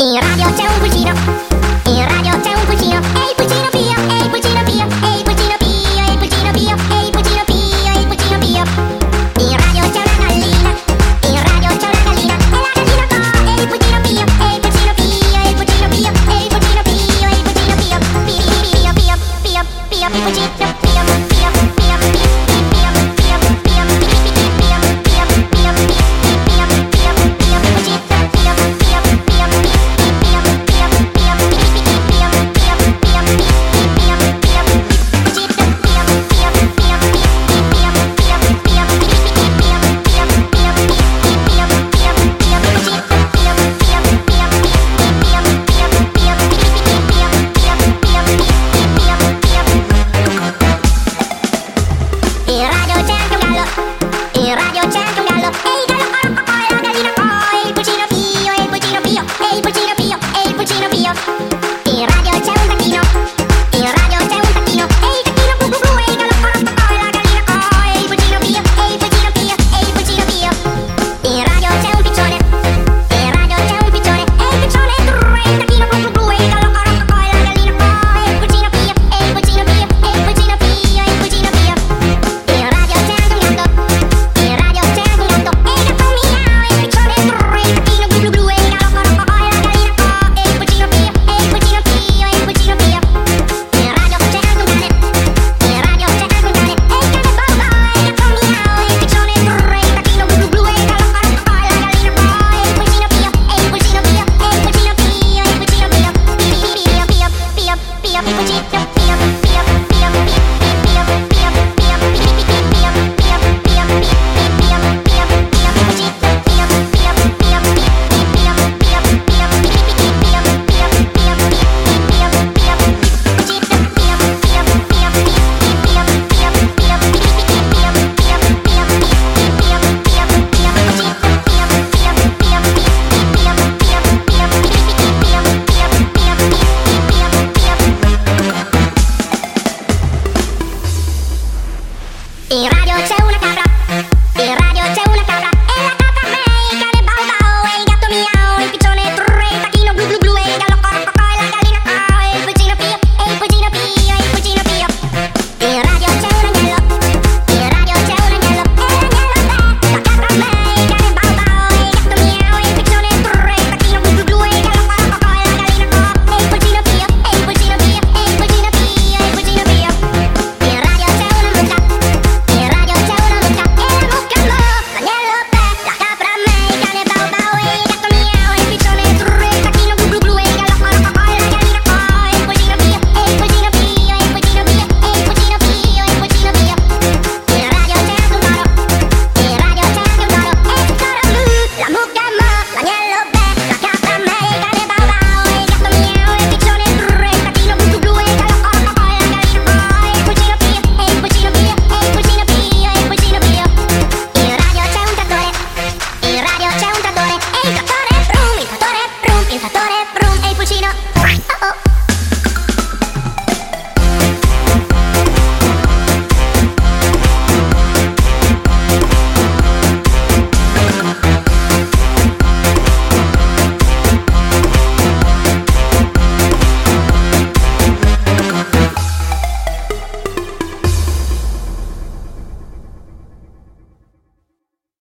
Ира.